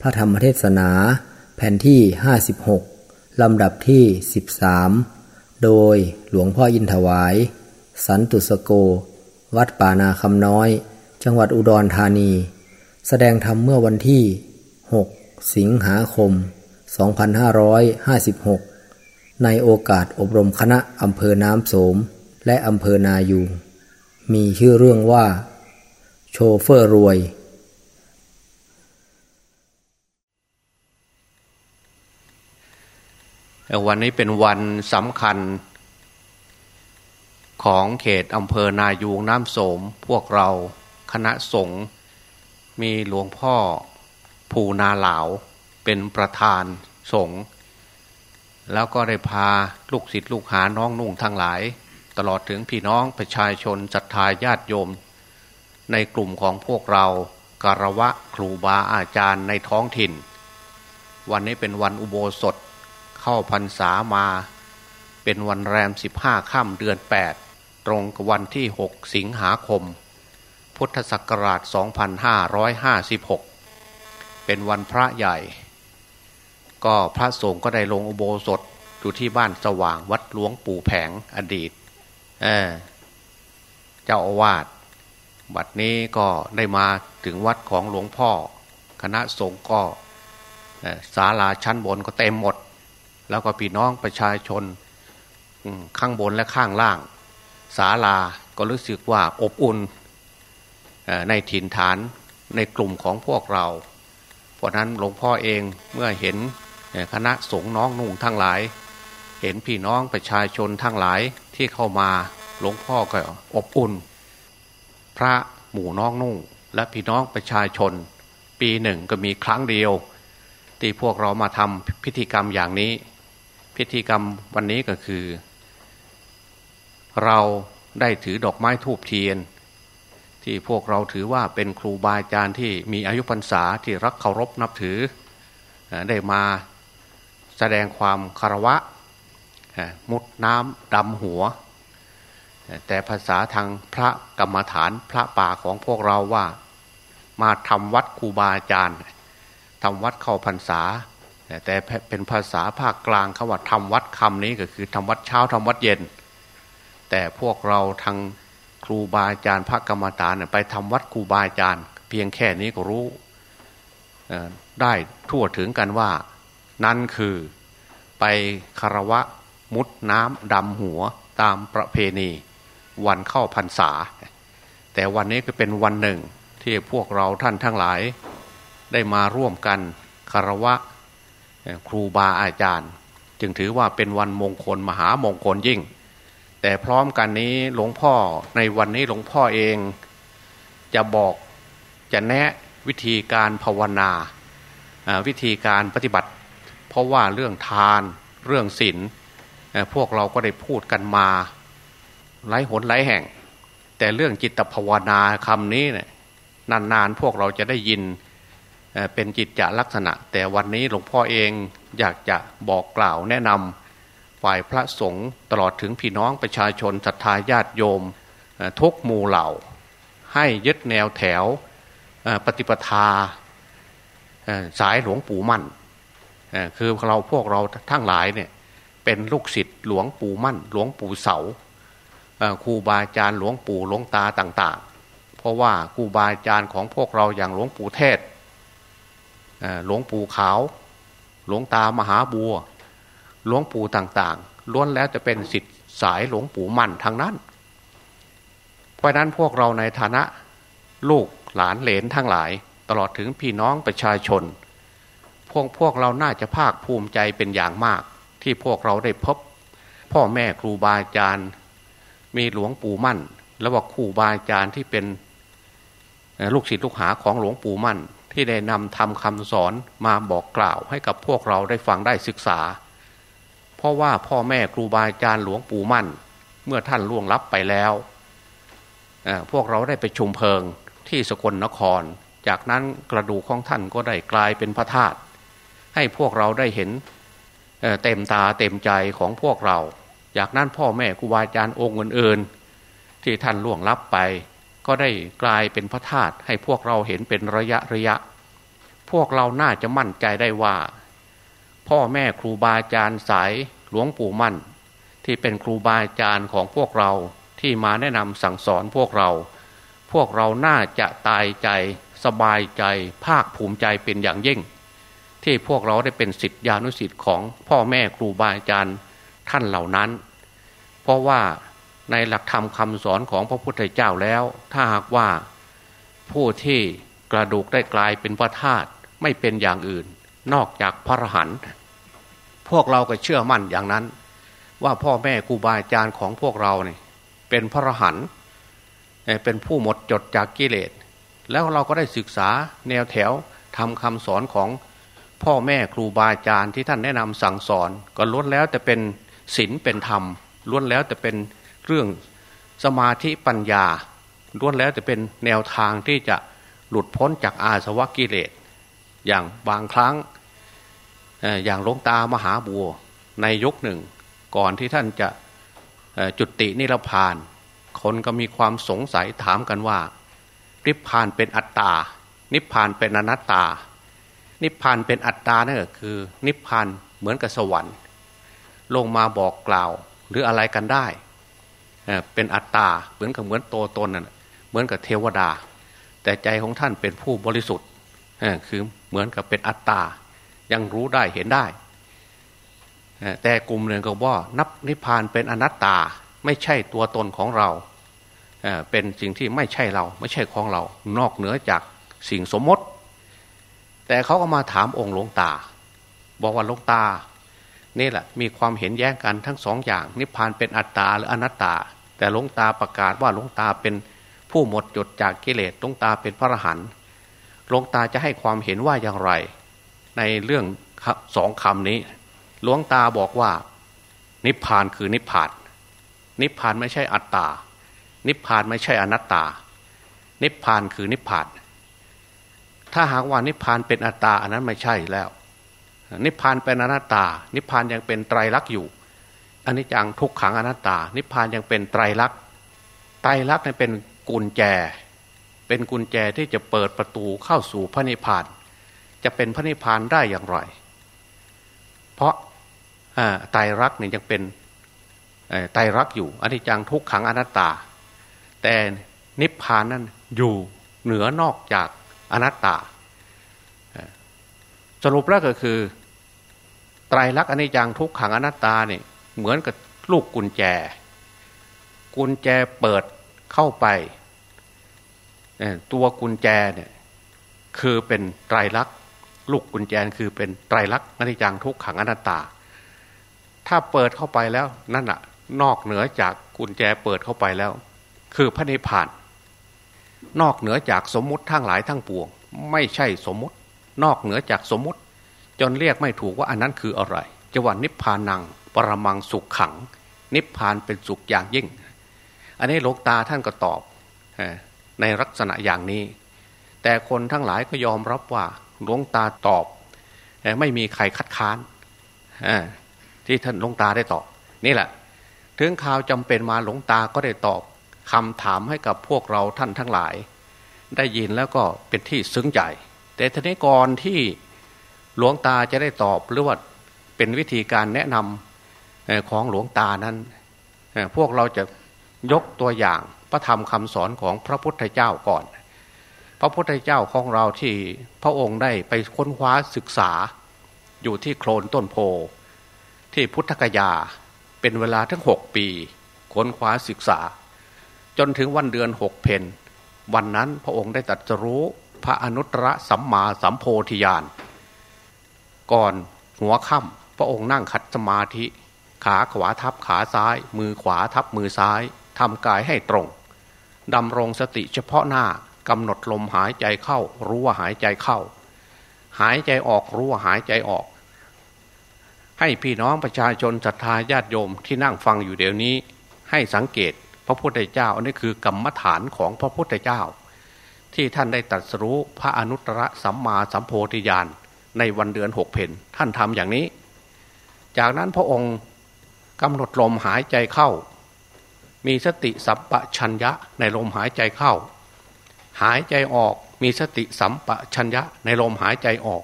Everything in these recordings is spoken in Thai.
พระธรรมเทศนา แผ่นที่ 56 ลำดับที่ 13 โดยหลวงพ่ออินถวาย สันตุสโก วัดป่านาคำน้อย จังหวัดอุดรธานี แสดงธรรมเมื่อวันที่ 6 สิงหาคม 2556 ในโอกาสอบรมคณะอำเภอน้ำโสม และอำเภอนายูงมีชื่อเรื่องว่า โชเฟอร์รวย วันนี้เป็นวันสำคัญของเขตอำเภอนายูงน้ำโสม พวกเราคณะสงฆ์มีหลวงพ่อภูนาหลาวเป็นประธานสงฆ์แล้วก็ได้พาลูกศิษย์ลูกหาน้องนุ่งทั้งหลาย ตลอดถึงพี่น้องประชาชนศรัทธาญาติโยม ในกลุ่มของพวกเราการวะครูบาอาจารย์ในท้องถิ่น วันนี้เป็นวันอุโบสถ เข้าพรรษามาเป็นวันแรมสิบห้าค่ำเดือนแปดตรงกับวันที่หกสิงหาคม พุทธศักราช 2556 เป็นวันพระใหญ่ ก็พระสงฆ์ก็ได้ลงอุโบสถอยู่ที่บ้านสว่างวัดหลวงปู่แผงอดีตเเจ้าอาวาสบัดนี้ก็ได้มาถึงวัดของหลวงพ่อ คณะสงฆ์ก็ศาลาชั้นบนก็เต็มหมด แล้วก็พี่น้องประชาชนข้างบนและข้างล่างศาลาก็รู้สึกว่าอบอุ่นในถิ่นฐานในกลุ่มของพวกเรา เพราะนั้นหลวงพ่อเองเมื่อเห็นคณะสงฆ์น้องนุ่งทั้งหลาย เห็นพี่น้องประชาชนทั้งหลายที่เข้ามาหลวงพ่อก็อบอุ่น พระหมู่น้องนุ่งและพี่น้องประชาชน ปีหนึ่งก็มีครั้งเดียว ที่พวกเรามาทำพิธีกรรมอย่างนี้ พิธีกรรมวันนี้ก็คือ เราได้ถือดอกไม้ทูบเทียน ที่พวกเราถือว่าเป็นครูบาอาจารย์ที่มีอายุพรรษาที่รักเคารพนับถือ ได้มาแสดงความคารวะ มุดน้ำดำหัว แต่ภาษาทางพระกรรมฐานพระป่าของพวกเราว่า มาทำวัดครูบาอาจารย์ทำวัดเข้าพรรษา แต่เป็นภาษาภาคกลางคำว่าทำวัดคำนี้ก็คือทำวัดเช้าทำวัดเย็น แต่พวกเราทางครูบาอาจารย์พระกรรมฐานไปทำวัดครูบาอาจารย์ เพียงแค่นี้ก็รู้ได้ทั่วถึงกันว่า นั่นคือไปคารวะมุดน้ำดำหัวตามประเพณีวันเข้าพรรษา แต่วันนี้ก็เป็นวันหนึ่งที่พวกเราท่านทั้งหลาย ได้มาร่วมกันคารวะ ครูบาอาจารย์ จึงถือว่าเป็นวันมงคลมหามงคลยิ่ง แต่พร้อมกันนี้หลวงพ่อในวันนี้หลวงพ่อเอง จะบอกจะแนะวิธีการภาวนาวิธีการปฏิบัติ เพราะว่าเรื่องทานเรื่องศีลพวกเราก็ได้พูดกันมาหลายหนหลายแห่ง แต่เรื่องจิตภาวนาคำนี้เนี่ยนานๆ พวกเราจะได้ยิน เป็นจิตจะลักษณะ แต่วันนี้หลวงพ่อเองอยากจะบอกกล่าวแนะนำฝ่ายพระสงฆ์ตลอดถึงพี่น้องประชาชนศรัทธาญาติโยมทุกหมู่เหล่า ให้ยึดแนวแถวปฏิปทาสายหลวงปู่มั่นคือเราพวกเราทั้งหลายเนี่ยเป็นลูกศิษย์หลวงปู่มั่น หลวงปู่เสาครูบาอาจารย์หลวงปู่หลวงตาต่าง ๆ เพราะว่าครูบาอาจารย์ของพวกเราอย่างหลวงปู่เทศ หลวงปู่ขาว หลวงตามหาบัว หลวงปู่ต่างๆ ล้วนแล้วจะเป็นสิทธิ์สายหลวงปู่มั่นทางนั้น เพราะนั้นพวกเราในฐานะลูกหลานเหลนทั้งหลาย ตลอดถึงพี่น้องประชาชน พวกพวกเราน่าจะภาคภูมิใจเป็นอย่างมาก ที่พวกเราได้พบ พ่อแม่ครูบาอาจารย์ มีหลวงปู่มั่น และว่าครูบาอาจารย์ที่เป็นลูกศิษย์ลูกหาของหลวงปู่มั่น ที่ได้นำทำคำสอนมาบอกกล่าวให้กับพวกเราได้ฟังได้ศึกษา เพราะว่าพ่อแม่ครูบาอาจารย์หลวงปู่มั่น เมื่อท่านล่วงลับไปแล้วพวกเราได้ไปชุมเพลิงที่สกลนคร จากนั้นกระดูกของท่านก็ได้กลายเป็นพระธาตุให้พวกเราได้เห็นเต็มตาเต็มใจของพวกเรา จากนั้นพ่อแม่ครูบาอาจารย์องค์อื่นๆที่ท่านล่วงลับไป ก็ได้กลายเป็นพระธาตุให้พวกเราเห็นเป็นระยะระยะ พวกเราน่าจะมั่นใจได้ว่า พ่อแม่ครูบาอาจารย์สายหลวงปู่มั่น ที่เป็นครูบาอาจารย์ของพวกเราที่มาแนะนำสั่งสอนพวกเรา พวกเราน่าจะตายใจสบายใจภาคภูมิใจเป็นอย่างยิ่ง ที่พวกเราได้เป็นสิทธิานุสิทธิ์ของพ่อแม่ครูบาอาจารย์ท่านเหล่านั้น เพราะว่าในหลักธรรมคำสอนของพระพุทธเจ้าแล้ว ถ้าหากว่าผู้ที่กระดูกได้กลายเป็นพระธาตุ ไม่เป็นอย่างอื่น นอกจากพระรหันต์พวกเราก็เชื่อมั่นอย่างนั้น ว่าพ่อแม่ครูบาอาจารย์ของพวกเราเนี่ยเป็นพระรหันต์เป็นผู้หมดจดจากกิเลส แล้วเราก็ได้ศึกษาแนวแถวทำคำสอนของพ่อแม่ครูบาอาจารย์ที่ท่านแนะนำสั่งสอน ก็ล้วนแล้วแต่เป็นศีลเป็นธรรมล้วนแล้วแต่เป็นเรื่องสมาธิปัญญาล้วนแล้วแต่เป็นแนวทางที่จะหลุดพ้นจากอาสวะกิเลส อย่างบางครั้งอย่างลงตามหาบัวในยุคหนึ่ง ก่อนที่ท่านจะจุตินิรพาน คนก็มีความสงสัยถามกันว่านิพพานเป็นอัตตา นิพพานเป็นอนัตตา นิพพานเป็นอัตตานั่นก็คือ นิพพานเหมือนกับสวรรค์ ลงมาบอกกล่าวหรืออะไรกันได้ เป็นอัตตาเหมือนกับเหมือนโตตนนั่นเหมือนกับเทวดา แต่ใจของท่านเป็นผู้บริสุทธิ์คือ เหมือนกับเป็นอัตตา ยังรู้ได้เห็นได้ แต่กลุ่มหนึ่งก็ว่านับนิพพานเป็นอนัตตาไม่ใช่ตัวตนของเรา เป็นสิ่งที่ไม่ใช่เราไม่ใช่ของเรา นอกเหนือจากสิ่งสมมติ แต่เขาก็มาถามองค์หลวงตา บอกว่าหลวงตานี่แหละมีความเห็นแย้งกันทั้งสองอย่าง นิพพานเป็นอัตตาหรืออนัตตา แต่หลวงตาประกาศว่าหลวงตาเป็นผู้หมดจดจากกิเลสหลวงตาเป็นพระอรหันต์ หลวงตาจะให้ความเห็นว่าอย่างไร ในเรื่องสองคำนี้หลวงตาบอกว่า นิพพานคือนิพพาน นิพพานไม่ใช่อัตตา นิพพานไม่ใช่อนัตตา นิพพานคือนิพพาน ถ้าหากว่านิพพานเป็นอัตตาอันนั้นไม่ใช่แล้ว นิพพานเป็นอนัตตา นิพพานยังเป็นไตรลักษณ์อยู่อันนี้จังทุกขังอนัตตา นิพพานยังเป็นไตรลักษณ์ไตรลักษณ์นี่เป็นกุญแจ เป็นกุญแจที่จะเปิดประตูเข้าสู่พระนิพพาน จะเป็นพระนิพพานได้อย่างไร เพราะไตรลักษณ์นี่ยังเป็นไตรลักษณ์อยู่อนนี้จังทุกขังอนัตตา แต่นิพพานนั้นอยู่เหนือนอกจากอนัตตา สรุปแล้วก็คือ ไตรลักษณ์อนิจจังทุกขังอนัตตาเนี่ยเหมือนกับลูกกุญแจ กุญแจเปิดเข้าไป ตัวกุญแจเนี่ยคือเป็นไตรลักษณ์ลูกกุญแจคือเป็นไตรลักษณ์อนิจจังทุกขังอนัตตา ถ้าเปิดเข้าไปแล้วนั่นอะนอกเหนือจากกุญแจเปิดเข้าไปแล้ว คือพระนิพพาน นอกเหนือจากสมมุติทั้งหลายทั้งปวง ไม่ใช่สมมุติ นอกเหนือจากสมมุติ จนเรียกไม่ถูกว่าอันนั้นคืออะไรจะว่านิพพานังปรมังสุขขัง นิพพานเป็นสุขอย่างยิ่ง อันนี้หลวงตาท่านก็ตอบ ในลักษณะอย่างนี้ แต่คนทั้งหลายก็ยอมรับว่าหลวงตาตอบ ไม่มีใครคัดค้านที่ท่านหลวงตาได้ตอบ นี่แหละ ถึงข่าวจำเป็นมาหลวงตาก็ได้ตอบคำถามให้กับพวกเราท่านทั้งหลาย ได้ยินแล้วก็เป็นที่ซึ้งใจ แต่ทีนี้ก่อนที่หลวงตาจะได้ตอบหรือว่าเป็นวิธีการแนะนำของหลวงตานั้น พวกเราจะยกตัวอย่าง พระธรรมคำสอนของพระพุทธเจ้าก่อน พระพุทธเจ้าของเราที่พระองค์ได้ไปค้นคว้าศึกษา อยู่ที่โคลนต้นโพที่พุทธกยาเป็นเวลาทั้งหกปี ค้นคว้าศึกษา จนถึงวันเดือนหกเพนวันนั้นพระองค์ได้ตรัสรู้พระอนุตตรสัมมาสัมโพธิญาณก่อนหัวค่ำพระองค์นั่งขัดสมาธิ ขาขวาทับขาซ้าย มือขวาทับมือซ้ายทำกายให้ตรง ดำรงสติเฉพาะหน้ากำหนดลมหายใจเข้า รู้ว่าหายใจเข้า หายใจออกรู้ว่าหายใจออก ให้พี่น้องประชาชนศรัทธาญาติโยมที่นั่งฟังอยู่เดี๋ยวนี้ ให้สังเกตพระพุทธเจ้า อันนี้คือกรรมฐานของพระพุทธเจ้า ที่ท่านได้ตรัสรู้พระอนุตตรสัมมาสัมโพธิญาณในวันเดือนหกเพนท่านทำอย่างนี้ จากนั้นพระองค์กำหนดลมหายใจเข้า มีสติสัพปชัญญะในลมหายใจเข้า หายใจออกมีสติสัมปชัญญะในลมหายใจออก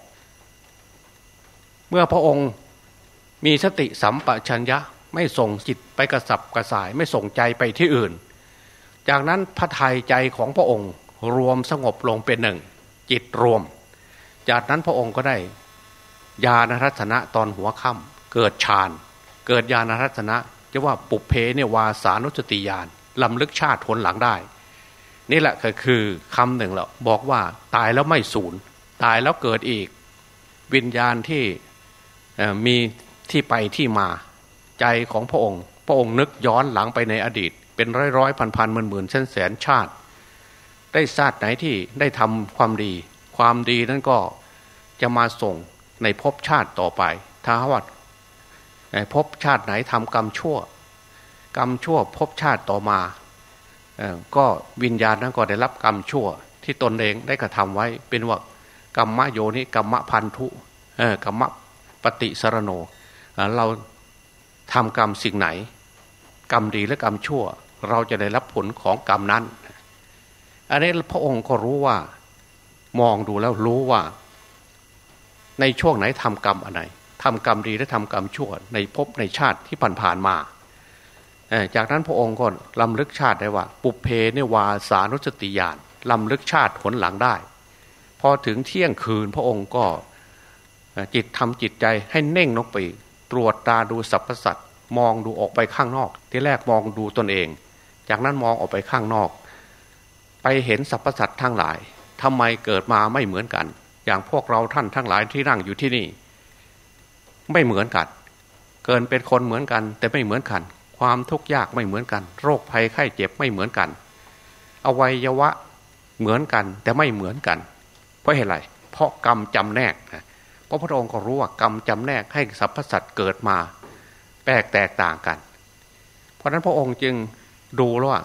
เมื่อพระองค์มีสติสัมปชัญญะไม่ส่งจิตไปกระสับกระส่ายไม่ส่งใจไปที่อื่น จากนั้นพระทัยใจของพระองค์รวมสงบลงเป็นหนึ่ง จิตรวม จากนั้นพระองค์ก็ได้ญาณรัตนะตอนหัวค่ำเกิดฌานเกิดญาณรัตนะ จะว่าปุเพเนี่ยวาสานุสติญาณลำลึกชาติผลหลังได้ นี่แหละก็คือคำหนึ่งแล้วบอกว่าตายแล้วไม่สูญตายแล้วเกิดอีก วิญญาณที่มีที่ไปที่มาใจของพระองค์ พระองค์นึกย้อนหลังไปในอดีต เป็นร้อยร้อยพันพันหมื่นหมื่นแสนแสนชาติ ได้ชาติไหนที่ได้ทำความดี ความดีนั้นก็จะมาส่งในภพชาติต่อไป ถ้าว่า ภพชาติไหนทำกรรมชั่ว กรรมชั่วภพชาติต่อมา ก็วิญญาณนั้นก็ได้รับกรรมชั่ว ที่ตนเองได้กระทำไว้เป็นว่ากรรมโยนิกรรมพันธุกรรมปฏิสรโนเราทำกรรมสิ่งไหน กรรมดีและกรรมชั่ว เราจะได้รับผลของกรรมนั้น อันนี้พระองค์ก็รู้ว่ามองดูแล้วรู้ว่า ในช่วงไหนทำกรรมอะไร ทำกรรมดีและทำกรรมชั่ว ในภพในชาติที่ผ่านๆมาจากนั้นพระองค์ก็ลำลึกชาติได้ว่า ปุเพเนวาสานุสติญาณลำลึกชาติผลหลังได้ พอถึงเที่ยงคืนพระองค์ก็จิตทำจิตใจให้เน่งนกไปตรวจตาดูสรรพสัตว์มองดูออกไปข้างนอก ที่แรกมองดูตนเอง จากนั้นมองออกไปข้างนอก ไปเห็นสรรพสัตว์ทั้งหลายทำไมเกิดมาไม่เหมือนกัน อย่างพวกเราท่านทั้งหลายที่นั่งอยู่ที่นี่ ไม่เหมือนกัน เกินเป็นคนเหมือนกัน แต่ไม่เหมือนกัน ความทุกข์ยากไม่เหมือนกัน โรคภัยไข้เจ็บไม่เหมือนกัน อวัยวะเหมือนกัน แต่ไม่เหมือนกัน เพราะเหตุไรเพราะกรรมจำแนกนะพระพุทธองค์ก็รู้ว่ากรรมจำแนกให้สรรพสัตว์เกิดมาแปลกแตกต่างกัน เพราะนั้นพระองค์จึงดูว่า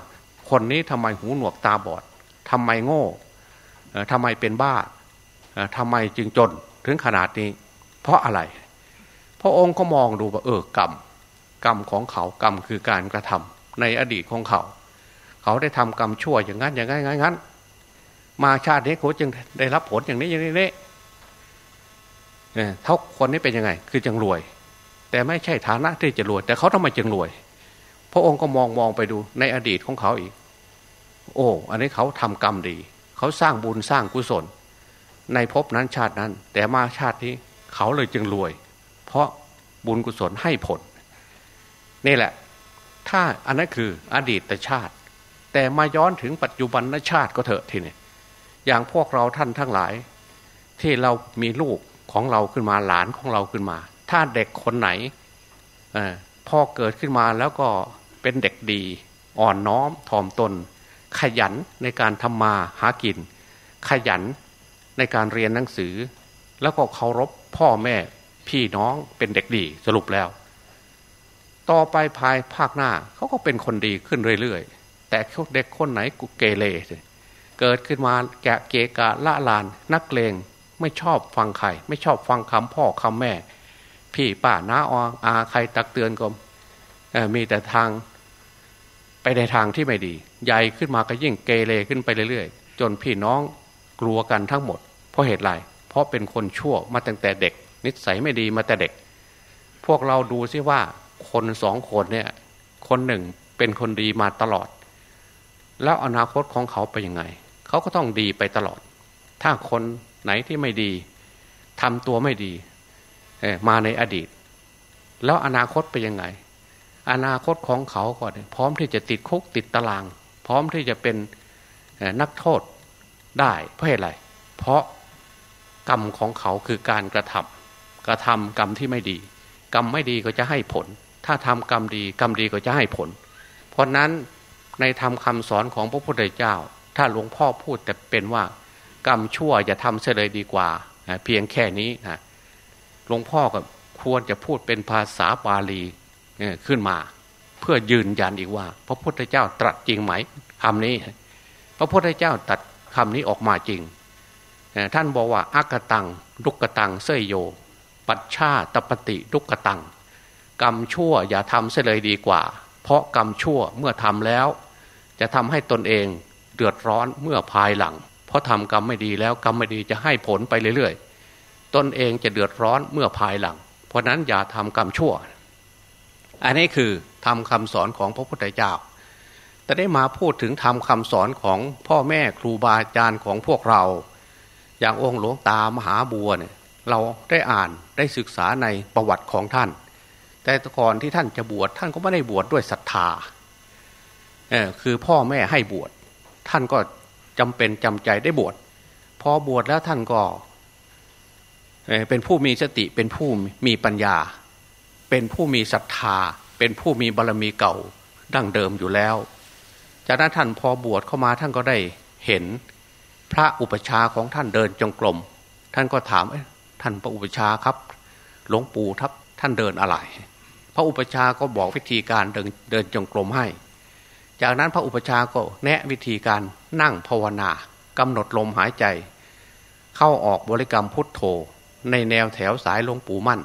คนนี้ทำไมหูหนวกตาบอดทำไมโง่ทำไมเป็นบ้าทำไมจึงจนถึงขนาดนี้ เพราะอะไร พระองค์ก็มองดูว่าเออกรรมกรรมของเขากรรมคือการกระทำในอดีตของเขา เขาได้ทำกรรมชั่วอย่างนั้นอย่างนั้นอย่างนั้นมาชาตินี้เขาจึงได้รับผลอย่างนี้อย่างนี้เน่เท่าคนนี้เป็นยังไง คือจังรวย แต่ไม่ใช่ฐานะที่จะรวย แต่เขาทำไมจึงรวย พระองค์ก็มองมองไปดูในอดีตของเขาอีก โอ้ อันนี้เขาทำกรรมดี เขาสร้างบุญสร้างกุศล ในภพนั้นชาตินั้น แต่มาชาตินี้เขาเลยจึงรวย เพราะบุญกุศลให้ผล นี่แหละ ถ้าอันนั้นคืออดีตชาติ แต่มาย้อนถึงปัจจุบันชาติก็เถอะทีนี้อย่างพวกเราท่านทั้งหลาย ที่เรามีลูกของเราขึ้นมาหลานของเราขึ้นมา ถ้าเด็กคนไหนอพอเกิดขึ้นมาแล้วก็เป็นเด็กดีอ่อนน้อมถ่อมตน ขยันในการทำมาหากิน ขยันในการเรียนหนังสือ แล้วก็เคารพพ่อแม่ พี่น้องเป็นเด็กดีสรุปแล้ว ต่อไปภายภาคหน้าเขาก็เป็นคนดีขึ้นเรื่อยๆ แต่เด็กคนไหนกุเกเรเกิดขึ้นมาแกะเกกะละลาน นักเลงไม่ชอบฟังใคร ไม่ชอบฟังคำพ่อคำแม่ พี่ป้าน้าออาใครตักเตือนก็มีแต่ทางไปในทางที่ไม่ดี ใหญ่ขึ้นมาก็ยิ่งเกเรขึ้นไปเรื่อยๆ จนพี่น้องกลัวกันทั้งหมด เพราะเหตุไร เพราะเป็นคนชั่วมาตั้งแต่เด็ก นิสัยไม่ดีมาแต่เด็ก พวกเราดูซิว่าคนสองคนเนี่ย คนหนึ่งเป็นคนดีมาตลอด แล้วอนาคตของเขาไปยังไง เขาก็ต้องดีไปตลอด ถ้าคนไหนที่ไม่ดีทำตัวไม่ดีมาในอดีต แล้วอนาคตไปยังไง อนาคตของเขาก่อนพร้อมที่จะติดคุกติดตาราง พร้อมที่จะเป็นนักโทษได้เพราะอะไร เพราะกรรมของเขาคือการกระทำ กระทำกรรมที่ไม่ดี กรรมไม่ดีก็จะให้ผล ถ้าทำกรรมดีกรรมดีก็จะให้ผล เพราะนั้นในธรรมคาสอนของพระพุทธเจ้า ถ้าหลวงพ่อพูดแต่เป็นว่ากรรมชั่วอย่าทำเสียเลยดีกว่า เพียงแค่นี้นะหลวงพ่อก็ควรจะพูดเป็นภาษาบาลีขึ้นมา เพื่อยืนยันอีกว่า พระพุทธเจ้าตรัสจริงไหมคำนี้ พระพุทธเจ้าตัดคำนี้ออกมาจริง ท่านบอกว่าอากตังลุกกตังเสยโย ปัจชาตปฏิลุกกตัง กรรมชั่วอย่าทำเสียเลยดีกว่า เพราะกรรมชั่วเมื่อทำแล้ว จะทำให้ตนเองเดือดร้อนเมื่อภายหลัง เพราะทำกรรมไม่ดีแล้วกรรมไม่ดีจะให้ผลไปเรื่อยๆ ตนเองจะเดือดร้อนเมื่อภายหลัง เพราะนั้นอย่าทำกรรมชั่ว อันนี้คือทำคำสอนของพระพุทธเจ้าแต่ได้มาพูดถึงทำคำสอนของพ่อแม่ครูบาอาจารย์ของพวกเรา อย่างองค์หลวงตามหาบัวเนี่ย เราได้อ่านได้ศึกษาในประวัติของท่าน แต่ก่อนที่ท่านจะบวชท่านก็ไม่ได้บวชดด้วยศรัทธาเออคือพ่อแม่ให้บวชท่านก็จำเป็นจำใจได้บวชพอบวชแล้วท่านก็เป็นผู้มีสติเป็นผู้มีปัญญา เป็นผู้มีศรัทธา เป็นผู้มีบารรมีเก่าดั้งเดิมอยู่แล้ว จากนั้นท่านพอบวชเข้ามาท่านก็ได้เห็นพระอุปชาของท่านเดินจงกรมท่านก็ถาม ท่านพระอุปชาครับ หลวงปู่ทับท่านเดินอะไร พระอุปชาก็บอกวิธีการเดินเดินจงกรมให้ จากนั้นพระอุปชาก็แนะวิธีการนั่งภาวนากำหนดลมหายใจ เข้าออกบริกรรมพุทโธ ในแนวแถวสายหลวงปู่มั่น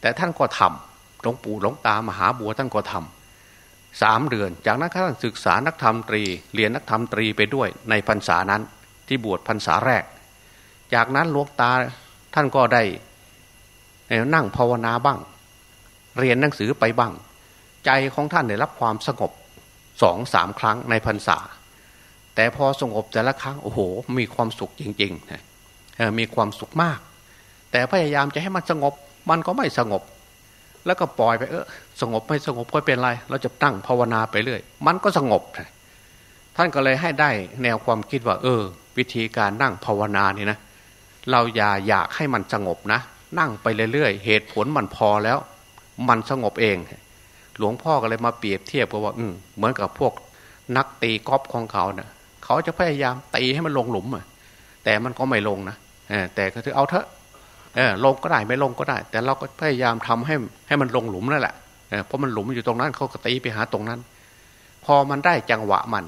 แต่ท่านก็ทำหลวงปู่หลวงตามหาบัวท่านก็ทำสามเดือน จากนั้นท่านศึกษานักธรรมตรีเรียนนักธรรมตรีไปด้วยในพรรษานั้นที่บวชพรรษาแรก จากนั้นหลวงตา ท่านก็ได้นั่งภาวนาบ้าง เรียนหนังสือไปบ้าง ใจของท่านได้รับความสงบสองสามครั้งในพรรษา แต่พอสงบแต่ละครั้งโอ้โห มีความสุขจริงๆมีความสุขมาก แต่พยายามจะให้มันสงบ มันก็ไม่สงบ แล้วก็ปล่อยไปเออสงบไม่สงบก็เป็นไร เราจะตั้งภาวนาไปเรื่อย มันก็สงบ ท่านก็เลยให้ได้แนวความคิดว่า เออ วิธีการนั่งภาวนานี่นะ เราอย่าอยากให้มันสงบนะ นั่งไปเรื่อยๆ เหตุผลมันพอแล้ว มันสงบเอง หลวงพ่อก็เลยมาเปรียบเทียบกับว่า อืเหมือนกับพวกนักตีกอล์ฟของเขาเนะ่ยเขาจะพยายามตีให้มันลงหลุมอะแต่มันก็ไม่ลงนะแต่ก็คือเอาเถอะลงก็ได้ไม่ลงก็ได้ แต่เราก็พยายามทำให้ให้มันลงหลุมนั่นแหละเพราะมันหลุมอยู่ตรงนั้นเขาก็ตีไปหาตรงนั้น พอมันได้จังหวะมัน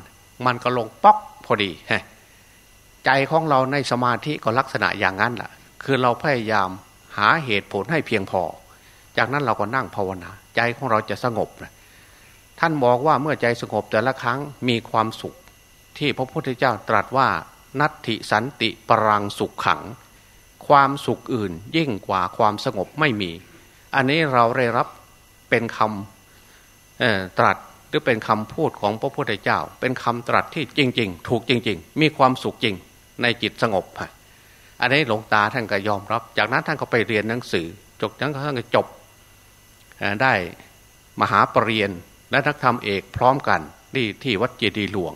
มันก็ลงป๊อกพอดีฮะ ใจของเราในสมาธิก็ลักษณะอย่างนั้นแหละคือเราพยายามหาเหตุผลให้เพียงพอ จากนั้นเราก็นั่งภาวนา ใจของเราจะสงบนะท่านบอกว่าเมื่อใจสงบแต่ละครั้งมีความสุข ที่พระพุทธเจ้าตรัสว่า นัตถิสันติปรังสุขขัง ความสุขอื่นยิ่งกว่าความสงบไม่มี อันนี้เราได้รับเป็นคำตรัสหรือเป็นคำพูดของพระพุทธเจ้า เป็นคำตรัสที่จริง ๆ ถูกจริง ๆ มีความสุขจริง ในจิตสงบอันนี้หลวงตาท่านก็ยอมรับ จากนั้นท่านก็ไปเรียนหนังสือ จบนั้นท่านก็จบได้มหาปรริญญาและนักธรรมเอกพร้อมกันที่ที่วัดเจดีหลวง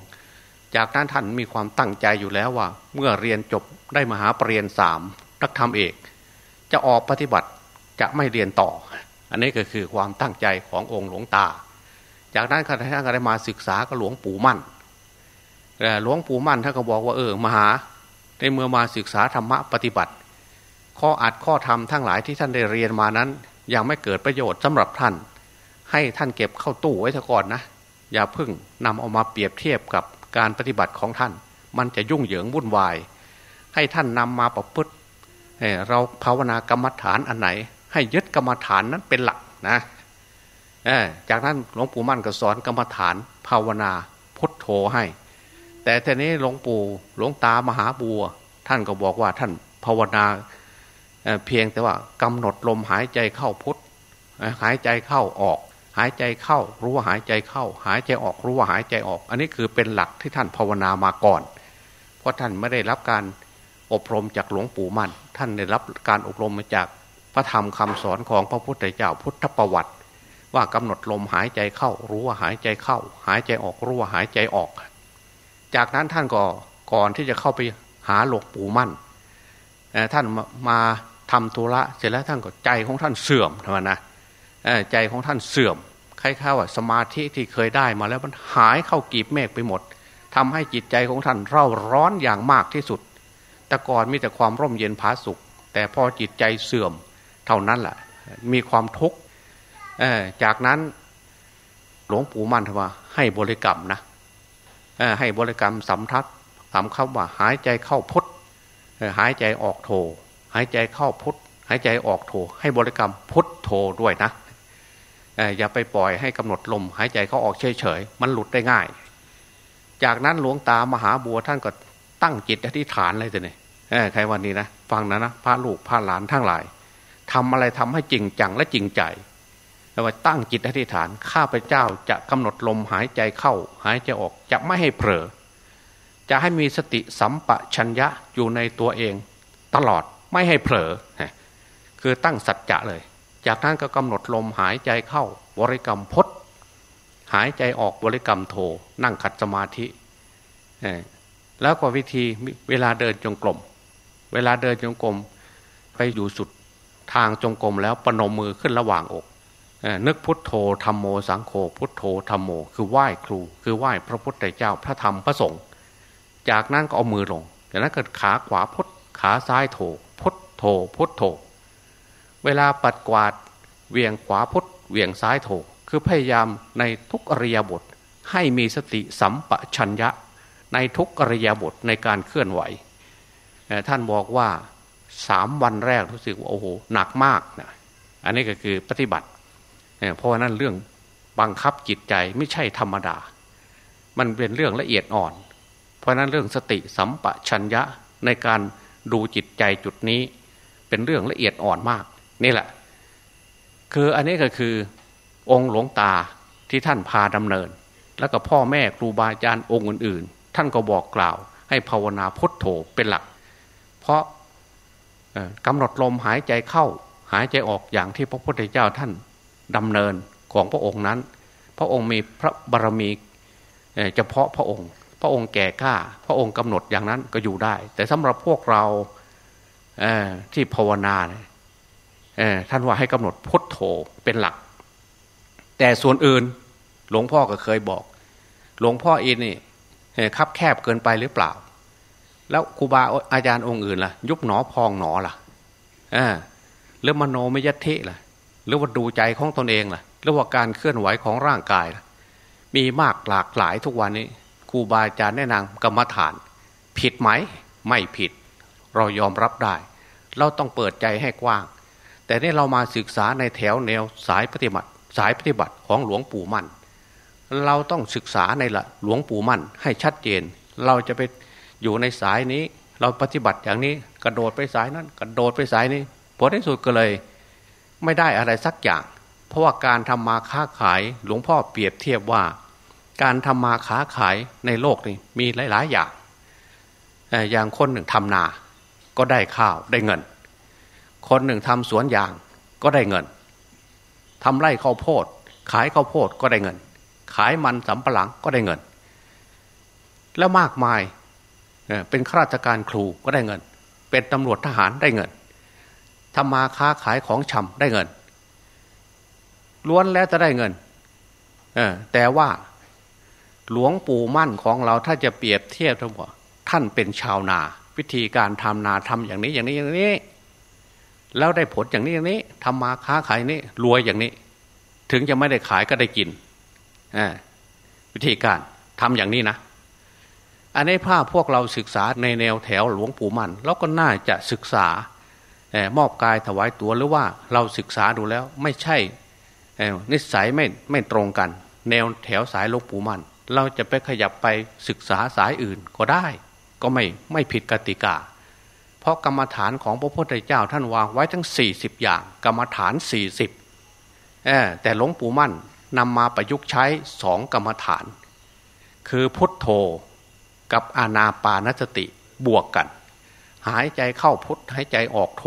จากนั้นท่านมีความตั้งใจอยู่แล้วว่า เมื่อเรียนจบได้มหาปรริญญาสามนักธรรมเอก จะออกปฏิบัติจะไม่เรียนต่อ อันนี้ก็คือความตั้งใจขององค์หลวงตา จากนั้นท่านก็ได้มาศึกษากับหลวงปู่มั่นหลวงปู่มั่นท่านก็บอกว่าเออมหา ในเมื่อมาศึกษาธรรมะปฏิบัติ ข้ออัดข้อธรรมทั้งหลายที่ท่านได้เรียนมานั้น ยังไม่เกิดประโยชน์สำหรับท่าน ให้ท่านเก็บเข้าตู้ไว้ก่อนนะ อย่าพึ่งนำเอามาเปรียบเทียบกับการปฏิบัติของท่าน มันจะยุ่งเหยิงวุ่นวาย ให้ท่านนำมาประพฤติเราภาวนากรรมฐานอันไหน ให้ยึดกรรมฐานนั้นเป็นหลักนะจากนั้นหลวงปู่มั่นก็สอนกรรมฐานภาวนาพุทโธให้ แต่ทีนี้หลวงปู่หลวงตามหาบัว ท่านก็บอกว่าท่านภาวนาเพียงแต่ว่ากำหนดลมหายใจเข้าพุทหายใจเข้าออก หายใจเข้า รู้ว่าหายใจเข้า หายใจออกรู้ว่าหายใจออก อันนี้คือเป็นหลักที่ท่านภาวนามาก่อน เพราะท่านไม่ได้รับการอบรมจากหลวงปู่มั่น ท่านได้รับการอบรมมาจากพระธรรมคำสอนของพระพุทธเจ้าพุทธประวัติ ว่ากำหนดลมหายใจเข้า รู้ว่าหายใจเข้า หายใจออกรู้ว่าหายใจออก จากนั้นท่านก็ก่อนที่จะเข้าไปหาหลวงปู่มั่นท่านมาทำธุระเสร็จแล้วท่านก็ใจของท่านเสื่อมทำไมนะใจของท่านเสื่อมคล้ายๆว่าสมาธิที่เคยได้มาแล้วมันหายเข้ากีบเมฆไปหมดทำให้จิตใจของท่านเร่าร้อนอย่างมากที่สุด แต่ก่อนมีแต่ความร่มเย็นผาสุข แต่พอจิตใจเสื่อมเท่านั้นแหละมีความทุกข์จากนั้นหลวงปู่มั่นทว่าให้บริกรรมนะ ให้บริกรรมสำทัดถามคำว่าหายใจเข้าพุทหายใจออกโท หายใจเข้าพุทหายใจออกโท ให้บริกรรมพุทโทด้วยนะอย่าไปปล่อยให้กำหนดลม หายใจเขาออกเฉยๆ มันหลุดได้ง่าย จากนั้นหลวงตามหาบัวท่านก็ตั้งจิตอธิษฐานเลยแต่เนี่ยใครวันนี้นะ ฟังนะนะพระลูกพระหลานทั้งหลายทำอะไรทำให้จริงจังและจริงใจ แล้วว่าตั้งจิตอธิษฐานข้าพเจ้าจะกำหนดลมหายใจเข้า หายใจออกจะไม่ให้เผลอจะให้มีสติสัมปชัญญะอยู่ในตัวเอง ตลอดไม่ให้เผลอคือตั้งสัจจะเลย จากนั้นก็กำหนดลมหายใจเข้าบริกรรมพดหายใจออกบริกรรมโทนั่งขัดสมาธิแล้วก็วิธีเวลาเดินจงกรมเวลาเดินจงกรมไปอยู่สุดทางจงกรมแล้วปนมมือขึ้นระหว่างอก นึกพุทโธธรรมโมสังโฆพุทโธธรรมโม คือไหว้ครู คือไหว้พระพุทธเจ้าพระธรรมพระสงฆ์จากนั้นก็เอามือลงจากนั้นเกิดขาขวาพุทขาซ้ายโถพุทโธพุทโธ เวลาปัดกวาดเวียงขวาพุทเวียงซ้ายโถคือพยายามในทุกอริยบทให้มีสติสัมปชัญญะ ในทุกอริยบทในการเคลื่อนไหว ท่านบอกว่าสามวันแรกรู้สึกว่าโอ้โหหนักมากนะอันนี้ก็คือปฏิบัติ เพราะนั่นเรื่องบังคับจิตใจไม่ใช่ธรรมดา มันเป็นเรื่องละเอียดอ่อน เพราะนั้นเรื่องสติสัมปชัญญะในการดูจิตใจจุดนี้ เป็นเรื่องละเอียดอ่อนมาก นี่แหละ คืออันนี้ก็คือองค์หลวงตาที่ท่านพาดำเนิน แล้วก็พ่อแม่ครูบาอาจารย์องค์อื่น ๆ ท่านก็บอกกล่าว ให้ภาวนาพุทโธเป็นหลัก เพราะกำหนดลมหายใจเข้า หายใจออกอย่างที่พระพุทธเจ้าท่าน ดำเนินของพระองค์นั้น พระองค์มีพระบารมีเฉพาะพระองค์ พระองค์แก่กล้า พระองค์กำหนดอย่างนั้นก็อยู่ได้ แต่สำหรับพวกเราที่ภาวนาท่านว่าให้กำหนดพุทโธเป็นหลัก แต่ส่วนอื่นหลวงพ่อก็เคยบอก หลวงพ่อเองนี่คับแคบเกินไปหรือเปล่า แล้วครูบาอาจารย์องค์อื่นล่ะ ยุบหนอพองหนอล่ะหรือมโนมยเทล่ะ หรือว่าดูใจของตนเองล่ะ หรือว่าการเคลื่อนไหวของร่างกายล่ะมีมากหลากหลายทุกวันนี้ครูบาอาจารย์แนะนำกรรมฐาน ผิดไหม ไม่ผิด เรายอมรับได้ เราต้องเปิดใจให้กว้าง แต่นี่เรามาศึกษาในแถวแนวสายปฏิบัติ สายปฏิบัติของหลวงปู่มั่น เราต้องศึกษาในละหลวงปู่มั่นให้ชัดเจน เราจะไปอยู่ในสายนี้ เราปฏิบัติอย่างนี้ กระโดดไปสายนั้น กระโดดไปสายนี้ผลที่สุดก็เลย ไม่ได้อะไรสักอย่าง เพราะว่าการทำมาค้าขายหลวงพ่อเปรียบเทียบว่า การทำมาค้าขายในโลกนี้มีหลาย ๆ อย่างอย่างคนหนึ่งทำนา ก็ได้ข้าวได้เงิน คนหนึ่งทำสวนยางก็ได้เงินทำไร่ข้าวโพด ขายข้าวโพดก็ได้เงิน ขายมันสำปะหลังก็ได้เงิน แล้วมากมายเป็นข้าราชการครูก็ได้เงิน เป็นตำรวจทหารได้เงิน ทำมาค้าขายของชำได้เงิน ล้วนแล้วจะได้เงินเออแต่ว่าหลวงปู่มั่นของเราถ้าจะเปรียบเทียบทั้งหมดท่านเป็นชาวนา วิธีการทำนาทำอย่างนี้อย่างนี้อย่างนี้ แล้วได้ผลอย่างนี้อย่างนี้ทำมาค้าขายนี้รวยอย่างนี้ ถึงจะไม่ได้ขายก็ได้กินวิธีการทำอย่างนี้นะอันนี้ภาพพวกเราศึกษาในแนวแถวหลวงปู่มั่นเราก็น่าจะศึกษา มอบกายถวายตัวหรือว่าเราศึกษาดูแล้วไม่ใช่นิสัยไม่ไม่ตรงกัน แนวแถวสายลกปูมัน เราจะไปขยับไปศึกษาสายอื่นก็ได้ ก็ไม่ไม่ผิดกติกา เพราะกรรมฐานของพระพุทธเจ้าท่านวางไว้ทั้ง 40 อย่าง กรรมฐาน 40แต่หลวงปู่มั่นนำมาประยุกต์ใช้สองกรรมฐาน คือพุทโธกับอานาปานสติบวกกัน หายใจเข้าพุทหายใจออกโถ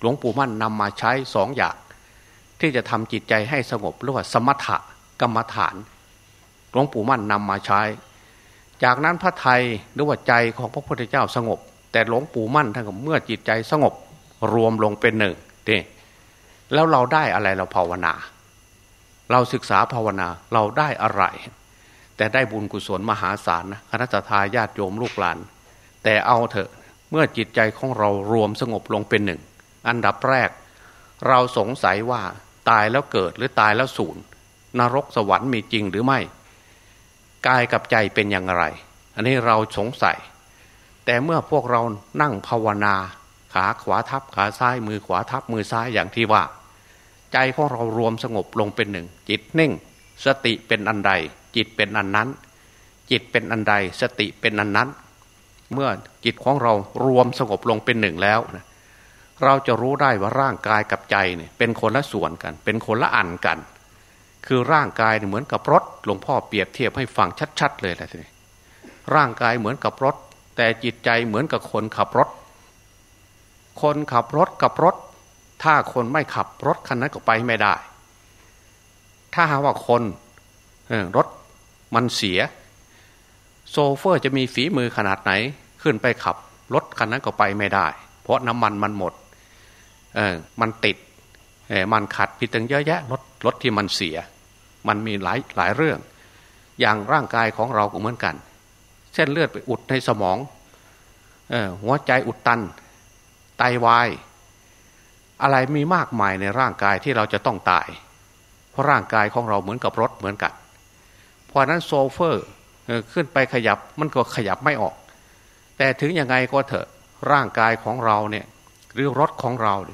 หลวงปู่มั่นนำมาใช้สองอย่าง ที่จะทำจิตใจให้สงบเรียกว่าสมถะกรรมฐาน หลวงปู่มั่นนำมาใช้ จากนั้นพระไทยหรือว่าใจของพระพุทธเจ้าสงบ แต่หลวงปู่มั่นท่านก็เมื่อจิตใจสงบรวมลงเป็นหนึ่งนี่แล้วเราได้อะไรเราภาวนา เราศึกษาภาวนาเราได้อะไร แต่ได้บุญกุศลมหาศาลนะคณะทาญาติโยมลูกหลาน แต่เอาเถอะ เมื่อจิตใจของเรารวมสงบลงเป็นหนึ่ง อันดับแรก เราสงสัยว่าตายแล้วเกิดหรือตายแล้วสูญนรกสวรรค์มีจริงหรือไม่ กายกับใจเป็นอย่างไร อันนี้เราสงสัย แต่เมื่อพวกเรานั่งภาวนา ขาขวาทับขาซ้ายมือขวาทับมือซ้ายอย่างที่ว่า ใจของเรารวมสงบลงเป็นหนึ่ง จิตนิ่ง สติเป็นอันใด จิตเป็นอันนั้น จิตเป็นอันใด สติเป็นอันนั้น เมื่อจิตของเรารวมสงบลงเป็นหนึ่งแล้วนะเราจะรู้ได้ว่าร่างกายกับใจเนี่ยเป็นคนละส่วนกัน เป็นคนละอันกัน คือร่างกายเหมือนกับรถหลวงพ่อเปรียบเทียบให้ฟังชัดๆเลยแหละทีนี้ร่างกายเหมือนกับรถ แต่จิตใจเหมือนกับคนขับรถ คนขับรถกับรถ ถ้าคนไม่ขับรถคันนั้นก็ไปไม่ได้ ถ้าหาว่าคนรถมันเสีย โซเฟอร์จะมีฝีมือขนาดไหนขึ้นไปขับรถคันนั้นก็ไปไม่ได้ เพราะน้ำมันมันหมดเออมันติดเออมันขัดผิดตั้งเยอะแยะรถรถที่มันเสีย มันมีหลายหลายเรื่อง อย่างร่างกายของเราก็เหมือนกัน เส้นเลือดไปอุดในสมองเออหัวใจอุดตัน ไตาวาย อะไรมีมากมายในร่างกายที่เราจะต้องตาย เพราะร่างกายของเราเหมือนกับรถเหมือนกัน เพราะนั้นโซเฟอร์ ขึ้นไปขยับมันก็ขยับไม่ออก แต่ถึงยังไงก็เถอะร่างกายของเราเนี่ยหรือรถของเราเ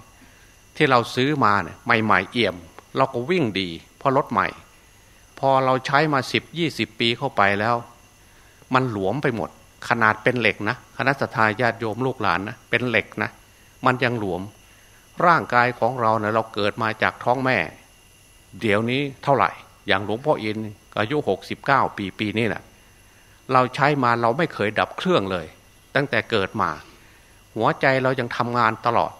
ที่เราซื้อมาเนี่ยใหม่ๆเอี่ยม เราก็วิ่งดีเพราะรถใหม่ พอเราใช้มาสิบยี่สิบปีเข้าไปแล้ว มันหลวมไปหมด ขนาดเป็นเหล็กนะคณะทาญาติโยมลูกหลานนะเป็นเหล็กนะมันยังหลวม ร่างกายของเราเนะ่ยเราเกิดมาจากท้องแม่ เดี๋ยวนี้เท่าไหร่ อย่างหลวงพ่ออินอายุหกสิบเก้าปีปีนี้แหละ เราใช้มาเราไม่เคยดับเครื่องเลย ตั้งแต่เกิดมา หัวใจเรายังทำงานตลอด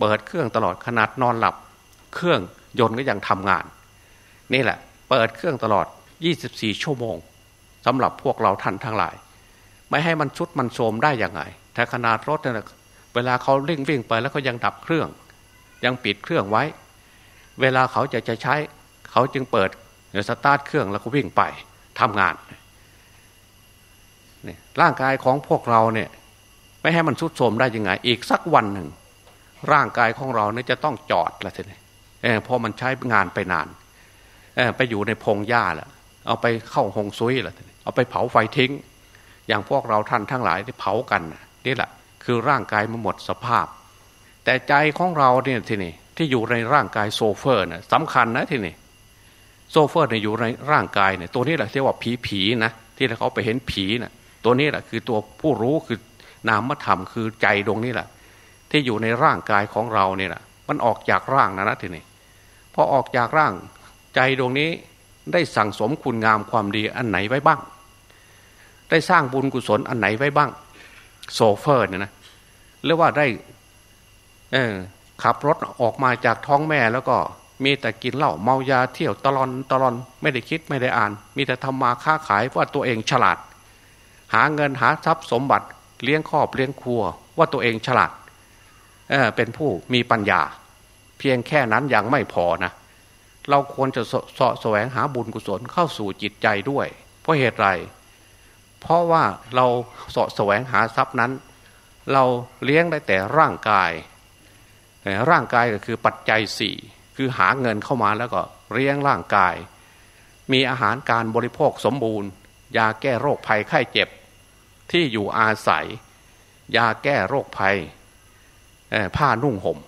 เปิดเครื่องตลอดขนาดนอนหลับ เครื่องยนต์ก็ยังทำงาน นี่แหละ เปิดเครื่องตลอด 24 ชั่วโมงสำหรับพวกเราท่านทั้งหลาย ไม่ให้มันชุดมันโทมได้ยังไงถ้าขนาดรถเนี่ยเวลาเขาเร่งวิ่งไปแล้วเขายังดับเครื่อง ยังปิดเครื่องไว้ เวลาเขาจะจะใช้ เขาจึงเปิดเดี๋ยวสตาร์ทเครื่องแล้วก็วิ่งไปทำงาน นี่ร่างกายของพวกเราเนี่ยไม่ให้มันชุดโทมได้ยังไง อีกสักวันหนึ่ง ร่างกายของเราเนี่ยจะต้องจอดละทีนี้เพราะมันใช้งานไปนานไปอยู่ในพงหญ้าละเอาไปเข้าหงซุยละทีนี้เอาไปเผาไฟทิ้ง อย่างพวกเราท่านทั้งหลายที่เผากันนี่แหละคือร่างกายมันหมดสภาพ แต่ใจของเราเนี่ยทีนี้ที่อยู่ในร่างกายโซเฟอร์นะสำคัญนะทีนี้โซเฟอร์เนี่ยอยู่ในร่างกายเนี่ยตัวนี้แหละเรียกว่าผีผีนะที่เขาไปเห็นผีนะ่ะ ตัวนี้แหละคือตัวผู้รู้คือนามธรรมคือใจดวงนี้แหละ ที่อยู่ในร่างกายของเราเนี่ยนะมันออกจากร่างนะนะทีนี้พอออกจากร่างใจดวงนี้ได้สั่งสมคุณงามความดีอันไหนไว้บ้าง ได้สร้างบุญกุศลอันไหนไว้บ้าง โซเฟอร์เนี่ยนะหรือว่าได้เออขับรถออกมาจากท้องแม่แล้วก็มีแต่กินเหล้าเมายาเที่ยวตลอนตลอนไม่ได้คิดไม่ได้อ่าน มีแต่ทำมาค้าขายว่าตัวเองฉลาด หาเงินหาทรัพย์สมบัติ เลี้ยงครอบเลี้ยงครัว ว่าตัวเองฉลาดเเป็นผู้มีปัญญา เพียงแค่นั้นยังไม่พอนะเราควรจะสสแสวงหาบุญกุศลเข้าสู่จิตใจด้วย เพราะเหตุไร เพราะว่าเราสแสวงหาทรัพย์นั้น เราเลี้ยงได้แต่ร่างกาย ร่างกายก็คือปัจจัยสี่คือหาเงินเข้ามาแล้วก็เลี้ยงร่างกาย มีอาหารการบริโภคสมบูรณ์ ยาแก้โรคภัยไข้เจ็บ ที่อยู่อาศัย ยาแก้โรคภัยผ้านุ่งหม่ม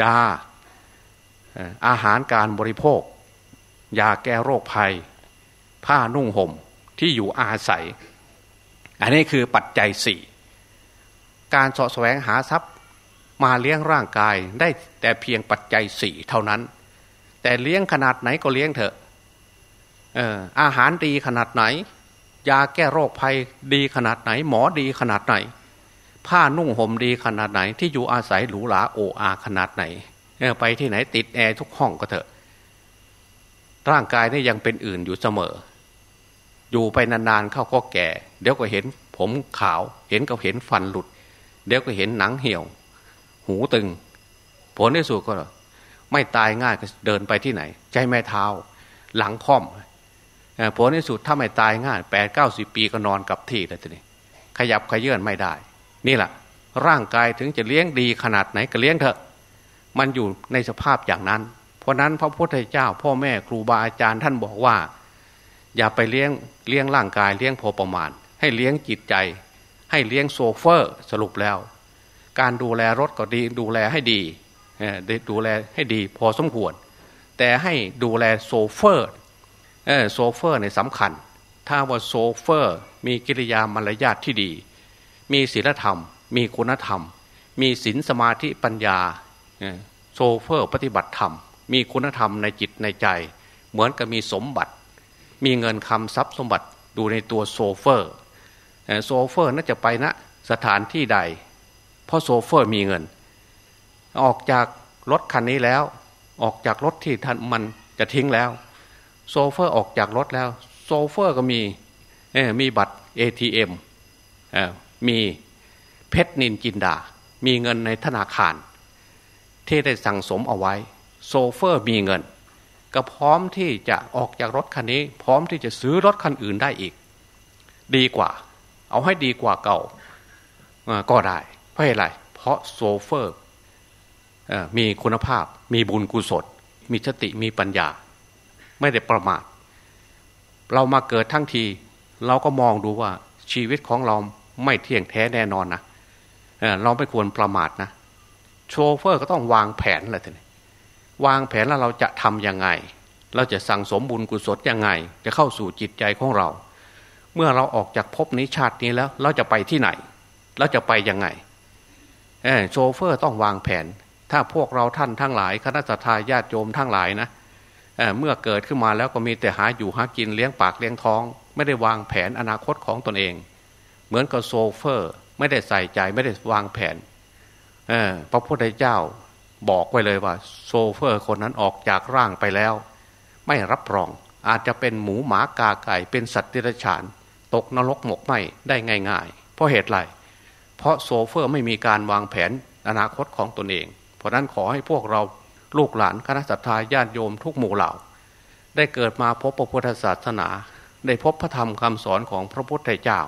ยาอาหารการบริโภค ยาแก้โรคภัย ผ้านุ่งห่มที่อยู่อาศัย อันนี้คือปัจจัยสี่การสาะแสวงหาทรัพย์มาเลี้ยงร่างกายได้แต่เพียงปัจจัยสี่เท่านั้น แต่เลี้ยงขนาดไหนก็เลี้ยงเถอะอาหารดีขนาดไหน ยาแก้โรคภัยดีขนาดไหน หมอดีขนาดไหน ผ้านุ่งห่มดีขนาดไหน ที่อยู่อาศัยหรูหราโออาขนาดไหนไปที่ไหนติดแอร์ทุกห้องก็เถอะ ร่างกายนี่ยังเป็นอื่นอยู่เสมอ อยู่ไปนานๆเข้าก็แก่ เดี๋ยวก็เห็นผมขาว เห็นก็เห็นฟันหลุด เดี๋ยวก็เห็นหนังเหี่ยว หูตึง ผลที่สุดก็ ไม่ตายง่ายก็เดินไปที่ไหน ใจแม่เท้า หลังค่อม ผลที่สุดถ้าไม่ตายง่ายแปดเก้าสิบปีก็นอนกับที่แล้วทีนี้ขยับขยื่นไม่ได้ นี่แหละร่างกายถึงจะเลี้ยงดีขนาดไหนก็เลี้ยงเถอะ มันอยู่ในสภาพอย่างนั้น เพราะนั้นพระพุทธเจ้า พ่อแม่ครูบาอาจารย์ท่านบอกว่า อย่าไปเลี้ยงเลี้ยงร่างกายเลี้ยงพอประมาณ ให้เลี้ยงจิตใจ ให้เลี้ยงโชเฟอร์สรุปแล้ว การดูแลรถก็ดีดูแลให้ดีดูแลให้ดีพอสมควร แต่ให้ดูแลโชเฟอร์ โชเฟอร์นี่สำคัญ ถ้าว่าโชเฟอร์ มีกิริยามารยาทที่ดี มีศีลธรรม มีคุณธรรม มีศีลสมาธิปัญญาโชเฟอร์ปฏิบัติธรรม มีคุณธรรมในจิตในใจ เหมือนกับมีสมบัติ มีเงินคำทรัพย์สมบัติดูในตัวโชเฟอร์โชเฟอร์น่าจะไปนะสถานที่ใด เพราะโชเฟอร์มีเงิน ออกจากรถคันนี้แล้ว ออกจากรถที่ท่านมันจะทิ้งแล้ว โชเฟอร์ออกจากรถแล้ว โชเฟอร์ก็มีมีบัตร ATM มีเพชรนินจินดา มีเงินในธนาคาร ที่ได้สั่งสมเอาไว้ โชเฟอร์มีเงิน ก็พร้อมที่จะออกจากรถคันนี้ พร้อมที่จะซื้อรถคันอื่นได้อีก ดีกว่า เอาให้ดีกว่าเก่าก็ได้ เพราะอะไร เพราะโชเฟอร์มีคุณภาพ มีบุญกุศล มีสติมีปัญญา ไม่ได้ประมาทเรามาเกิดทั้งที เราก็มองดูว่าชีวิตของเราไม่เที่ยงแท้แน่นอนนะเราไม่ควรประมาทนะ โชเฟอร์ก็ต้องวางแผนอะไรทีนี้วางแผนแล้วเราจะทำยังไง เราจะสั่งสมบุญกุศลยังไง จะเข้าสู่จิตใจของเรา เมื่อเราออกจากภพนี้ชาตินี้แล้ว เราจะไปที่ไหน เราจะไปยังไงโชเฟอร์ต้องวางแผน ถ้าพวกเราท่านทั้งหลาย คณะศรัทธาญาติโยมทั้งหลายนะเมื่อเกิดขึ้นมาแล้วก็มีแต่หาอยู่หากินเลี้ยงปากเลี้ยงท้อง ไม่ได้วางแผนอนาคตของตนเอง เหมือนกับโชเฟอร์ ไม่ได้ใส่ใจไม่ได้วางแผนพระพุทธเจ้าบอกไว้เลยว่า โชเฟอร์คนนั้นออกจากร่างไปแล้ว ไม่รับรองอาจจะเป็นหมูหมากาไก่เป็นสัตว์เดรัจฉาน ตกนรกหมกไหม้ได้ง่ายๆ เพราะเหตุไรเพราะโซเฟอร์ไม่มีการวางแผนอนาคตของตนเอง เพราะนั้นขอให้พวกเรา ลูกหลานคณะสัตยาญาติโยมทุกหมู่เหล่า ได้เกิดมาพบพระพุทธศาสนา ได้พบพระธรรมคำสอนของพระพุทธเจ้า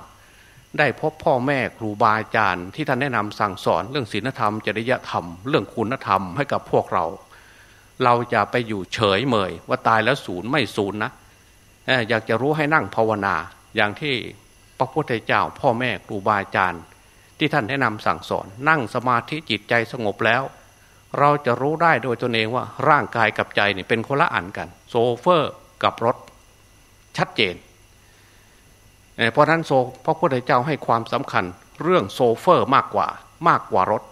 ได้พบพ่อแม่ครูบาอาจารย์ ที่ท่านแนะนำสั่งสอนเรื่องศีลธรรมจริยธรรม เรื่องคุณธรรมให้กับพวกเรา เราจะไปอยู่เฉยเมยว่าตายแล้วศูนย์ไม่ศูนย์นะอยากจะรู้ให้นั่งภาวนาอย่างที่พระพุทธเจ้า พ่อแม่ครูบาอาจารย์ ที่ท่านแนะนำสั่งสอนนั่งสมาธิจิตใจสงบแล้ว เราจะรู้ได้โดยตนเองว่าร่างกายกับใจเนี่ยเป็นคนละอันกัน โซเฟอร์กับรถชัดเจน เพราะนั้นโซพระพุทธเจ้าให้ความสำคัญเรื่องโซเฟอร์มากกว่ามากกว่ารถ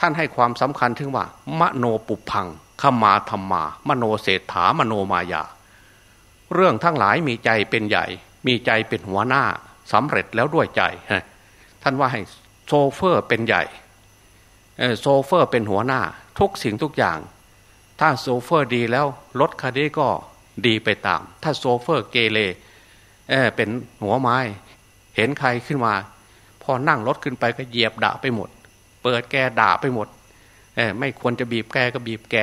ท่านให้ความสำคัญถึงว่า มโนปุพังขมาธรรมา มโนเศรษฐามโนมายา เรื่องทั้งหลายมีใจเป็นใหญ่ มีใจเป็นหัวหน้าสำเร็จแล้วด้วยใจ ท่านว่าให้โชเฟอร์เป็นใหญ่ โชเฟอร์เป็นหัวหน้า ทุกสิ่งทุกอย่าง ถ้าโชเฟอร์ดีแล้วรถคันนี้ก็ดีไปตาม ถ้าโชเฟอร์เกเรเป็นหัวไม้ เห็นใครขึ้นมา พอนั่งรถขึ้นไปก็เหยียบด่าไปหมด บีบแตรด่าไปหมดไม่ควรจะบีบแตรก็บีบแตร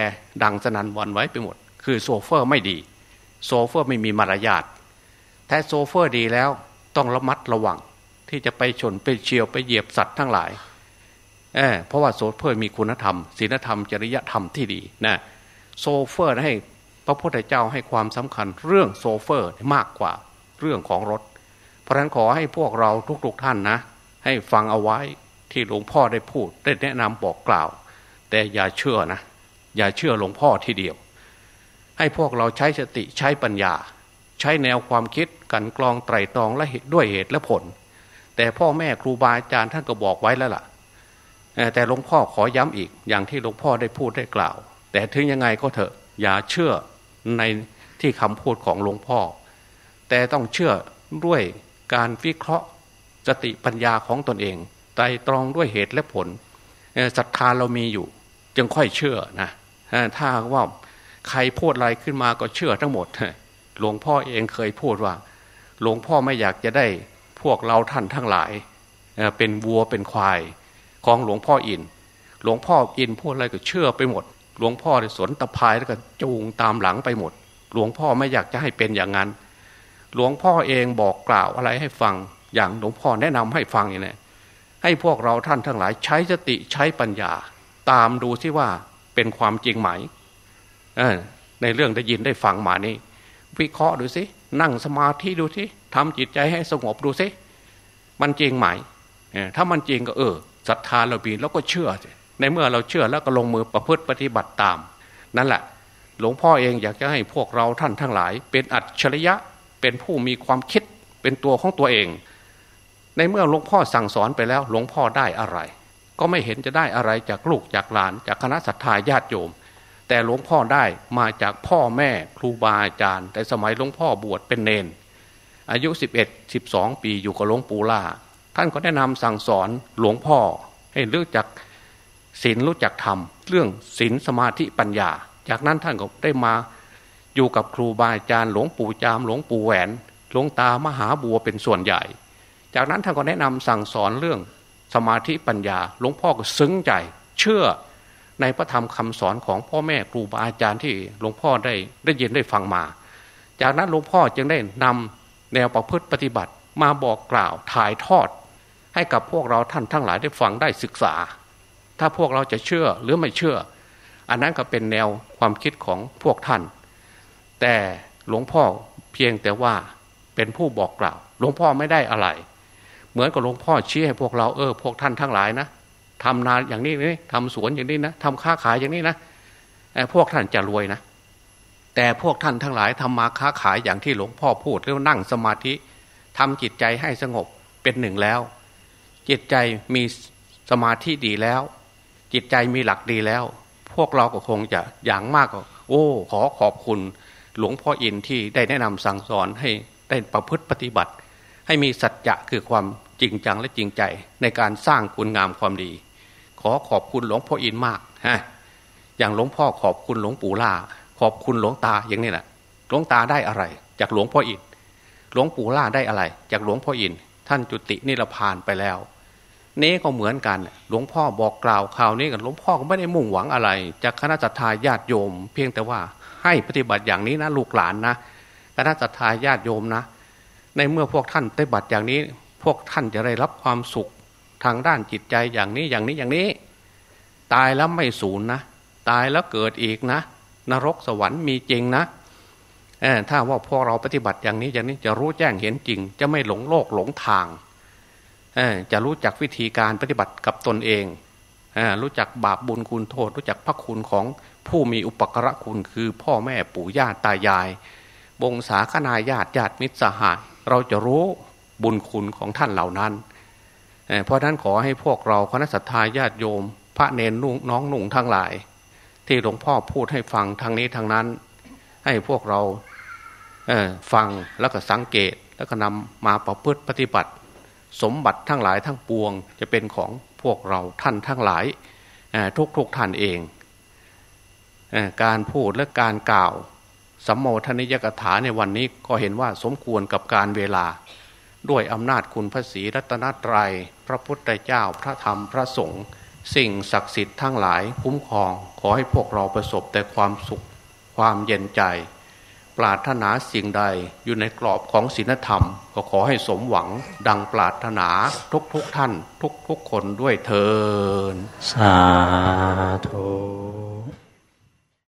ดังสนั่นหวั่นไหวไปหมด คือโชเฟอร์ไม่ดี โชเฟอร์ไม่มีมารยาทถ้าโชเฟอร์ดีแล้วต้องระมัดระวัง ที่จะไปชนไปเฉี่ยวไปเหยียบสัตว์ทั้งหลาย เพราะว่าโชเฟอร์มีคุณธรรมศีลธรรม จริยธรรมที่ดีนะโชเฟอร์ให้พระพุทธเจ้าให้ความสำคัญเรื่องโชเฟอร์มากกว่าเรื่องของรถ เพราะฉะนั้นขอให้พวกเราทุกๆท่านนะ ให้ฟังเอาไว้ที่หลวงพ่อได้พูดได้แนะนำบอกกล่าว แต่อย่าเชื่อนะ อย่าเชื่อหลวงพ่อทีเดียว ให้พวกเราใช้สติใช้ปัญญา ใช้แนวความคิดกันกรองไตรตรองและด้วยเหตุและผล แต่พ่อแม่ครูบาอาจารย์ท่านก็บอกไว้แล้วล่ะ แต่หลวงพ่อขอย้ำอีก อย่างที่หลวงพ่อได้พูดได้กล่าว แต่ถึงยังไงก็เถอะอย่าเชื่อในที่คำพูดของหลวงพ่อ แต่ต้องเชื่อด้วยการวิเคราะห์สติปัญญาของตนเองไตรตรองด้วยเหตุและผลศรัทธาเรามีอยู่ จึงค่อยเชื่อนะถ้าว่าใครพูดอะไรขึ้นมาก็เชื่อทั้งหมดหลวงพ่อเองเคยพูดว่า หลวงพ่อไม่อยากจะได้พวกเราท่านทั้งหลายเป็นวัวเป็นควาย ของหลวงพ่ออิน หลวงพ่ออินพูดอะไรก็เชื่อไปหมด หลวงพ่อสนตะพายแล้วก็จูงตามหลังไปหมด หลวงพ่อไม่อยากจะให้เป็นอย่างนั้น หลวงพ่อเองบอกกล่าวอะไรให้ฟัง อย่างหลวงพ่อแนะนำให้ฟังอย่างนี้ให้พวกเราท่านทั้งหลายใช้สติใช้ปัญญา ตามดูที่ว่าเป็นความจริงไหมในเรื่องได้ยินได้ฟังมานี่วิเคราะห์ดูสินั่งสมาธิดูสิทำจิตใจให้สงบดูสิมันจริงไหมถ้ามันจริงก็เออ ศรัทธาเราปีแล้วก็เชื่อในเมื่อเราเชื่อแล้วก็ลงมือประพฤติปฏิบัติตาม นั่นแหละ หลวงพ่อเองอยากจะให้พวกเราท่านทั้งหลาย เป็นอัจฉริยะเป็นผู้มีความคิดเป็นตัวของตัวเอง ในเมื่อหลวงพ่อสั่งสอนไปแล้วหลวงพ่อได้อะไร ก็ไม่เห็นจะได้อะไรจากลูกจากหลาน จากคณะศรัทธาญาติโยม แต่หลวงพ่อได้มาจากพ่อแม่ครูบาอาจารย์ แต่สมัยหลวงพ่อบวชเป็นเนน อายุ 11 12 ปีอยู่กับหลวงปู่ล่า ท่านก็แนะนำสั่งสอนหลวงพ่อ ให้รู้จักศีลรู้จักธรรม เรื่องศีลสมาธิปัญญา จากนั้นท่านก็ได้มาอยู่กับครูบาอาจารย์หลวงปู่จามหลวงปู่แหวนหลวงตามหาบัวเป็นส่วนใหญ่ จากนั้นท่านก็แนะนำสั่งสอนเรื่องสมาธิปัญญาหลวงพ่อก็ซึ้งใจ เชื่อในพระธรรมคำสอนของพ่อแม่ครูบาอาจารย์ที่หลวงพ่อได้ได้ยินได้ฟังมา จากนั้นหลวงพ่อจึงได้นำแนวประพฤติปฏิบัติมาบอกกล่าวถ่ายทอด ให้กับพวกเราท่านทั้งหลายได้ฟังได้ศึกษา ถ้าพวกเราจะเชื่อหรือไม่เชื่อ อันนั้นก็เป็นแนวความคิดของพวกท่าน แต่หลวงพ่อเพียงแต่ว่าเป็นผู้บอกกล่าว หลวงพ่อไม่ได้อะไร เหมือนกับหลวงพ่อชี้ให้พวกเราเออพวกท่านทั้งหลายนะทำนาอย่างนี้นี่ทำสวนอย่างนี้นะทำค้าขายอย่างนี้นะพวกท่านจะรวยนะ แต่พวกท่านทั้งหลายทำมาค้าขายอย่างที่หลวงพ่อพูดเรื่องนั่งสมาธิทำจิตใจให้สงบเป็นหนึ่งแล้ว จิตใจมีสมาธิดีแล้ว จิตใจมีหลักดีแล้ว พวกเราก็คงจะอย่างมากก็ โอ้ ขอขอบคุณ หลวงพ่ออินที่ได้แนะนำสั่งสอนให้ได้ประพฤติปฏิบัติ ให้มีสัจจะคือความจริงจังและจริงใจในการสร้างคุณงามความดี ขอขอบคุณหลวงพ่ออินมากฮะอย่างหลวงพ่อขอบคุณหลวงปู่ล่า ขอบคุณหลวงตาอย่างนี้แหละหลวงตาได้อะไร จากหลวงพ่ออินหลวงปู่ล่าได้อะไร จากหลวงพ่ออินท่านจุตินิรพานไปแล้ว นี้ก็เหมือนกัน หลวงพ่อบอกกล่าวข่าวนี้กันหลวงพ่อก็ไม่ได้มุ่งหวังอะไร จากคณะสัตยาญาติโยม เพียงแต่ว่าให้ปฏิบัติอย่างนี้นะลูกหลานนะคณะสัตยาญาติโยมนะ ในเมื่อพวกท่านปฏิบัติอย่างนี้ พวกท่านจะได้รับความสุขทางด้านจิตใจอย่างนี้อย่างนี้อย่างนี้ ตายแล้วไม่สูญนะ ตายแล้วเกิดอีกนะ นรกสวรรค์มีจริงนะถ้าว่าพวกเราปฏิบัติอย่างนี้อย่างนี้จะรู้แจ้งเห็นจริง จะไม่หลงโลกหลงทาง จะรู้จักวิธีการปฏิบัติกับตนเองรู้จักบาปบุญคุณโทษ รู้จักพระคุณของผู้มีอุปกระคุณคือพ่อแม่ปู่ย่าตายาย บงสาคนาญาติญาติมิตรสหายเราจะรู้บุญคุณของท่านเหล่านั้น เพราะนั้นขอให้พวกเราคณะสัตยาญาติโยม พระเนนนุ่งน้องหนุ่งทั้งหลาย ที่หลวงพ่อพูดให้ฟังทางนี้ทางนั้น ให้พวกเราฟังแล้วก็สังเกตแล้วก็นำมาประพฤติปฏิบัติ สมบัติทั้งหลายทั้งปวง จะเป็นของพวกเราท่านทั้งหลายทุกทุกท่านเองการพูดและการกล่าวสัมโมทนิยกถาในวันนี้ก็เห็นว่าสมควรกับการเวลา ด้วยอำนาจคุณพระศรีรัตนตรยัย พระพุทธเจ้าพระธรรมพระสงฆ์สิ่งศักดิ์สิทธิ์ทั้งหลายคุ้มครอง ขอให้พวกเราประสบแต่ความสุข ความเย็นใจ ปรารถนาสิ่งใดอยู่ในกรอบของศีลธรรม ก็ขอให้สมหวังดังปรารถนาทุกทุกท่าน ทุกทุกคนด้วยเทอสาธุ